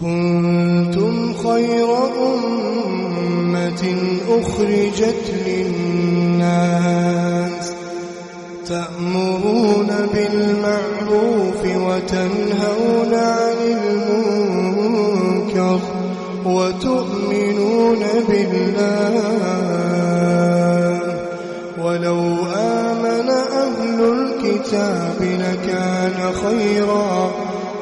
كنتم خير أمة أخرجت للناس تأمرون بالمعروف وتنهون عن المنكر وتؤمنون بالله. ولو آمن أهل الكتاب لكان خيرا.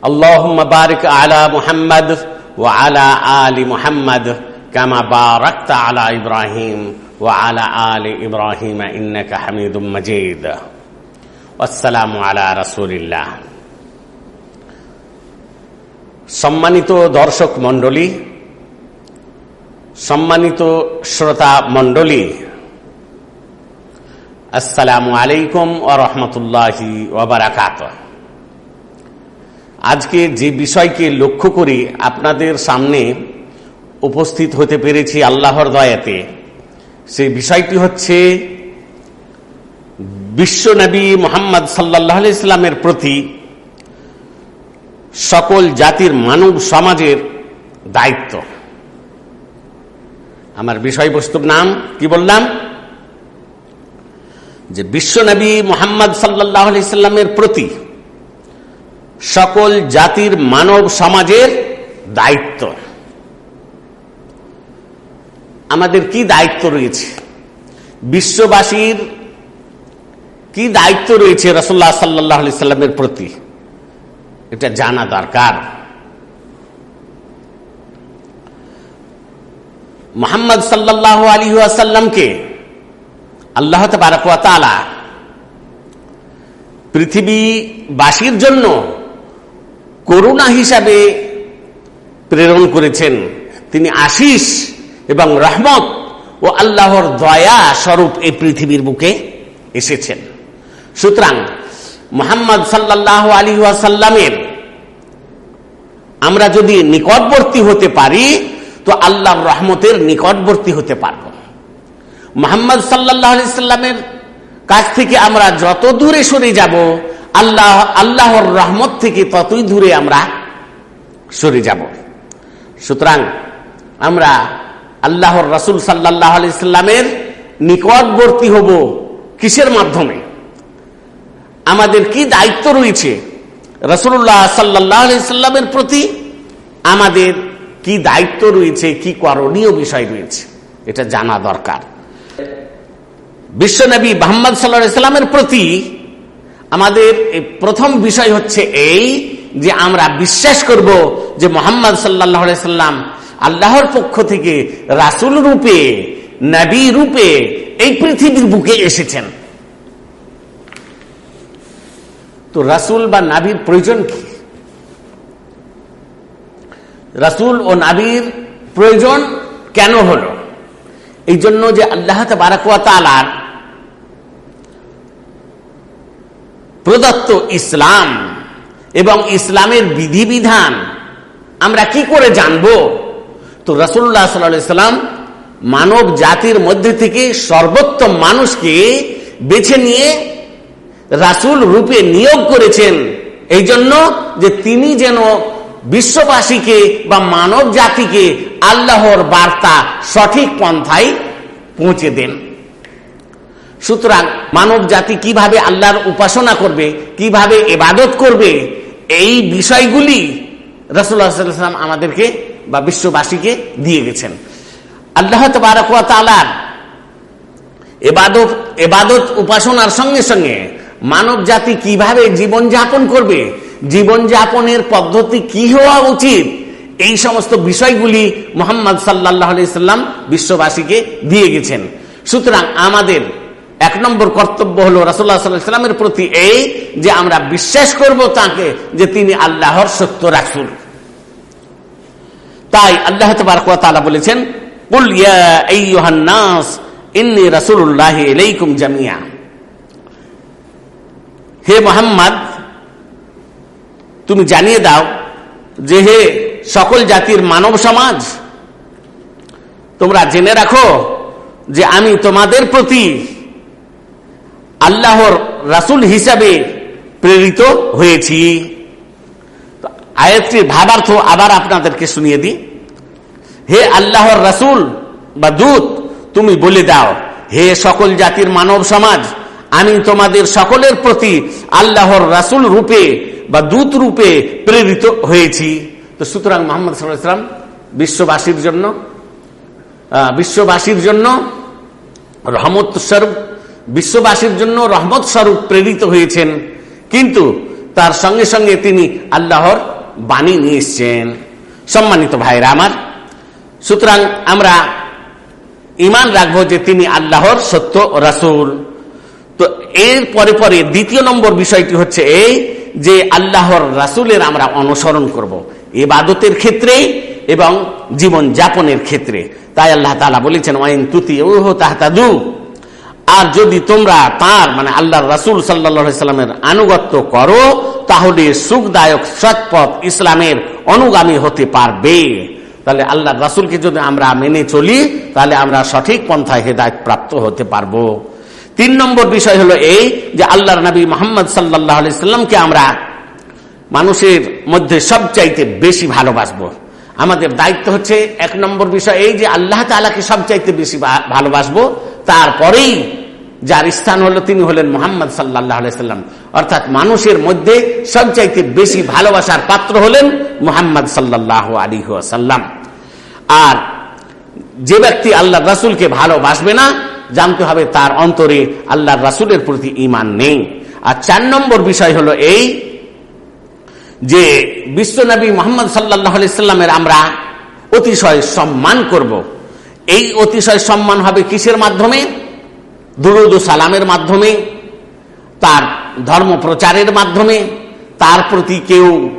اللهم بارك على محمد وعلى آل محمد كما باركت على إبراهيم وعلى آل إبراهيم إنك حميد مجيد আসসালামু আলা রাসুলিল্লাহ সম্মানিত দর্শক মণ্ডলী সম্মানিত শ্রোতা মণ্ডলী আসসালামু আলাইকুম ও রহমতুল্লাহি ওবরাকাত আজকে যে বিষয়কে লক্ষ্য করি আপনাদের সামনে উপস্থিত হতে পেরেছি আল্লাহর দয়াতে, সেই বিষয়টি হচ্ছে বিশ্বনবী মোহাম্মদ সাল্লাহ ইসলামের প্রতি সকল জাতির মানব সমাজের দায়িত্ব। আমার বিষয়বস্তুর নাম কি বললাম? যে বিশ্বনবী মোহাম্মদ সাল্লাহ ইসলামের প্রতি সকল জাতির মানব সমাজের দায়িত্ব। আমাদের কি দায়িত্ব রয়েছে? বিশ্ববাসীর কি দায়িত্ব রয়েছে রসল্লাহ সাল্লাহ সাল্লামের প্রতি? এটা জানা দরকার। মোহাম্মদ সাল্লাহ আলী আসাল্লামকে আল্লাহ তালা পৃথিবীবাসীর জন্য করুণা হিসাবে প্রেরণ করেছেন তিনি আশিস এবং রহমত ও আল্লাহর দয়া স্বরূপ এই পৃথিবীর বুকে এসেছেন। সুতরাং মোহাম্মদ সাল্লাহ আলী ওয়াসাল্লামের আমরা যদি নিকটবর্তী হতে পারি, তো আল্লাহর রহমতের নিকটবর্তী হতে পারব। মোহাম্মদ সাল্লাহ সাল্লামের কাছ থেকে আমরা যত দূরে সরে যাব আল্লাহ, আল্লাহর রহমত থেকে ততই দূরে আমরা সরে যাব। সুতরাং আমরা আল্লাহর রসুল সাল্লাহ আলি সাল্লামের নিকটবর্তী হব কিসের মাধ্যমে? আমাদের কি দায়িত্ব রয়েছে? রসুল্লাহ সাল্লামের প্রতি আমাদের কি দায়িত্ব রয়েছে, কি করণীয় বিষয় রয়েছে, এটা জানা দরকার। বিশ্বনবী মোহাম্মদ সাল্লাহ সাল্লামের প্রতি আমাদের প্রথম বিষয় হচ্ছে এই যে আমরা বিশ্বাস করব যে মোহাম্মদ সাল্লাহ সাল্লাম আল্লাহর পক্ষ থেকে রাসুল রূপে, নবী রূপে এই পৃথিবীর বুকে এসেছেন। তো রাসুল বা নাবির প্রয়োজন কি? রাসুল ও নাবির প্রয়োজন কেন হল? এই জন্য যে আল্লাহ তালার প্রদত্ত ইসলাম এবং ইসলামের বিধিবিধান আমরা কি করে জানব? তো রাসুল্লাহ সাল্লাম মানব জাতির মধ্যে থেকে সর্বোত্তম মানুষকে বেছে নিয়ে রাসুল রূপে নিয়োগ করেছেন। এই জন্য যে তিনি যেন বিশ্ববাসীকে বা মানব জাতিকে আল্লাহর বার্তা সঠিক পন্থায় পৌঁছে দেন। সুতরাং মানব জাতি কীভাবে আল্লাহর উপাসনা করবে, কীভাবে এবাদত করবে, এই বিষয়গুলি রসুল্লাহাম আমাদেরকে বা বিশ্ববাসীকে দিয়ে গেছেন। আল্লাহ তালার এবাদত এবাদত উপাসনার সঙ্গে সঙ্গে মানব জাতি কীভাবে জীবন যাপন করবে জীবন যাপনের পদ্ধতি কি হওয়া উচিত, এই সমস্ত বিষয়গুলি মোহাম্মদ সাল্লাহ সাল্লাম বিশ্ববাসীকে দিয়ে গেছেন। সুতরাং আমাদের এক নম্বর কর্তব্য হলো রাসুল্লাহ সাল্লামের প্রতি এই যে আমরা বিশ্বাস করব তাকে, যে তিনি আল্লাহর সত্য রাসুল। তাই আল্লাহ তালা বলেছেন জামিয়া হে মোহাম্মদ, তুমি জানিয়ে দাও যে হে সকল জাতির মানব সমাজ, তোমরা জেনে রাখো যে আমি তোমাদের প্রতি আল্লাহর রাসুল হিসাবে প্রেরিত হয়েছি। আয়াতটির ভাবার্থ আবার আপনাদেরকে শুনিয়ে দিই। হে আল্লাহর রাসুল বা দূত, তুমি বলে দাও, হে সকল জাতির মানব সমাজ, আমি তোমাদের সকলের প্রতি আল্লাহর রাসুল রূপে বা দূত রূপে প্রেরিত হয়েছি। তো সুতরাং মোহাম্মদ সাল্লাম বিশ্ববাসীর জন্য বিশ্ববাসীর জন্য রহমত স্বরূপ বিশ্ববাসীর জন্য রহমত স্বরূপ প্রেরিত হয়েছেন, কিন্তু তার সঙ্গে সঙ্গে তিনি আল্লাহর বাণী নিয়ে এসছেন। সম্মানিত ভাইরা আমার, সুতরাং আমরা ইমান রাখব যে তিনি আল্লাহর সত্য রাসুল। তো এর পরে পরে দ্বিতীয় নম্বর বিষয়টি হচ্ছে এই যে আল্লাহর রাসুলের আমরা অনুসরণ করব। এবাদতের ক্ষেত্রে এবং জীবন যাপনের ক্ষেত্রে। তাই আল্লাহ তালা বলেছেন, ওয়াইন তুতি ওহ তাহতাদু। আর যদি তোমরা তার মানে আল্লাহ রাসুল সাল্লামের আনুগত্য করো, তাহলে সুখদায়ক সৎপথ ইসলামের অনুগামী হতে পারবে। তাহলে আল্লাহ রাসুলকে যদি আমরা মেনে চলি, তাহলে আমরা সঠিক পন্থায় হেদায়ত প্রাপ্ত হতে পারব। তিন নম্বর বিষয় হলো এই যে আল্লাহর নবী মোহাম্মদ সাল্লাহ সাল্লামকে আমরা মানুষের মধ্যে সবচাইতে বেশি ভালোবাসবো। আমাদের দায়িত্ব হচ্ছে, এক নম্বর বিষয় এই যে আল্লাহ তালাকে সবচাইতে বেশি ভালোবাসবো। তারপরেই যার স্থান হলো তিনি হলেন মোহাম্মদ সাল্লাহ সাল্লাম। অর্থাৎ মানুষের মধ্যে সবচাইতে বেশি ভালোবাসার পাত্র হলেন মোহাম্মদ সাল্লাহ আলী সাল্লাম আর যে ব্যক্তি আল্লাহ রাসুলকে ভালোবাসবে না, জানতে হবে তার অন্তরে আল্লাহ রাসুলের প্রতি ইমান নেই। আর চার নম্বর বিষয় হলো এই যে বিশ্বনবী মোহাম্মদ সাল্লাহ সাল্লামের আমরা অতিশয় সম্মান করব। এই অতিশয় সম্মান হবে কিসের মাধ্যমে? দুরুদ সালামের মাধ্যমে, তার ধর্ম প্রচারের মাধ্যমে, তার প্রতি কেউ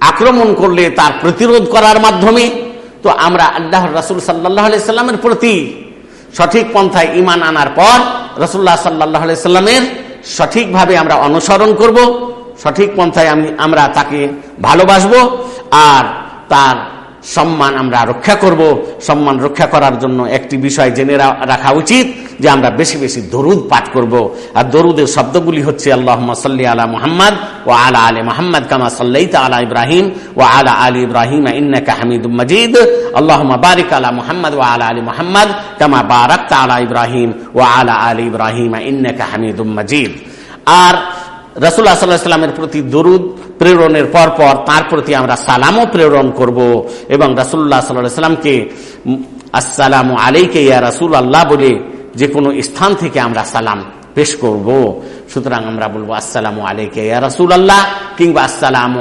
আক্রমণ করলে তার প্রতিরোধ করার মাধ্যমে। তো আমরা আল্লাহ রাসুল সাল্লাহ সাল্লামের প্রতি সঠিক পন্থায় ইমান আনার পর রসুল্লাহ সাল্লাহ সাল্লামের সঠিকভাবে আমরা অনুসরণ করব। সঠিক পন্থায় আমি, আমরা তাকে ভালোবাসবো। আর তার সম্মান আমরা রক্ষা করব। সম্মান রক্ষা করার জন্য একটি বিষয় জেনে রাখা উচিত যে আমরা বেশি বেশি দরুদ পাঠ করব। আর দরুদের শব্দগুলি হচ্ছে আল্লাহ সাল্লি আলা মোহাম্মদ ও আলা আলী মোহাম্মদ কামা সাল্লাইত আলা ইব্রাহিম ও আলা আলী ইব্রাহিম ইন্নাকা হামিদ মজিদ। আল্লাহ বারিক আলা মোহাম্মদ ও আলা আলী মোহাম্মদ কামা বারাক আলা ইব্রাহিম ও আলা আলী ইব্রাহিম ইন্নাকা হামিদ মজিদ। আর রসুল্লাহ সাল্লাহ সাল্লামের প্রতি দরুদ প্রেরণের পর পর তার প্রতি আমরা সালামও প্রেরণ করব এবং রাসুল্লাহ সাল্লাহ সাল্লামকে আসসালাম আলাইকে ইয়া রাসুল আল্লাহ বলে যে কোনো স্থান থেকে আমরা সালাম পেশ করব। সুতরাং আমরা বলব আসসালাম আলাইকে ইয়া রাসুল আল্লাহ কিংবা আসসালাম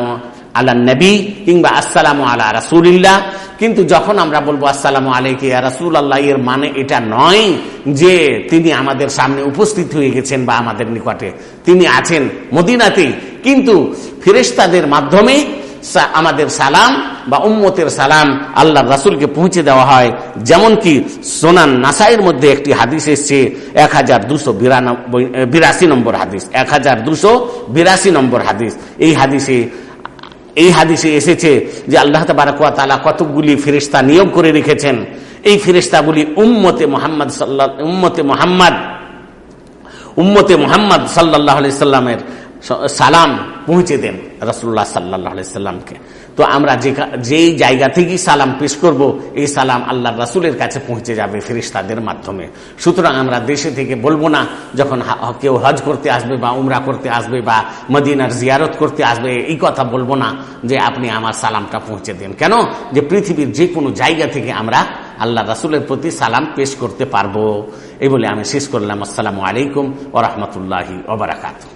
আল্লাহ নবী কিংবা আসসালাম আল্লাহ রাসুলিল্লাহ। কিন্তু যখন আমরা বলব আসসালাম আলাইকে রাসুল আল্লাহ এর মানে এটা নয় যে তিনি আমাদের সামনে উপস্থিত হয়ে গেছেন বা আমাদের নিকটে। তিনি আছেন মদিনাতেই। কিন্তু ফেরেস্তাদের মাধ্যমে আমাদের সালাম বা উম্মতের সালাম আল্লাহ রাসুলকে পৌঁছে দেওয়া হয়। যেমন কি সোনান নাসাইয়ের মধ্যে একটি হাদিস এসছে, এক হাজার দুশো বিরাশি নম্বর হাদিস, এক হাজার দুশো বিরাশি নম্বর হাদিস। এই হাদিসে এই হাদিসে এসেছে যে আল্লাহ তালা কতগুলি ফেরিস্তা নিয়োগ করে রেখেছেন। এই ফেরিস্তাগুলি উম্মতে মোহাম্মদ সাল্লাহ উম্মতে মোহাম্মদ উম্মতে মোহাম্মদ সাল্লাহ সাল্লামের সালাম পৌঁছে দেন রসুল্লাহ সাল্লাহ সাল্লামকে। তো আমরা যেই জায়গা থেকেই সালাম পেশ করব, এই সালাম আল্লাহ রাসুলের কাছে পৌঁছে যাবে ফেরিস্তাদের মাধ্যমে। সুতরাং আমরা দেশে থেকে বলব না, যখন কেউ হজ করতে আসবে বা উমরা করতে আসবে বা মদিনার জিয়ারত করতে আসবে, এই কথা বলব না যে আপনি আমার সালামটা পৌঁছে দেন। কেন? যে পৃথিবীর যে কোনো জায়গা থেকে আমরা আল্লাহ রাসুলের প্রতি সালাম পেশ করতে পারব। এই বলে আমি শেষ করলাম। আসসালামু আলাইকুম ওরহমতুল্লাহি ওবরাকাতু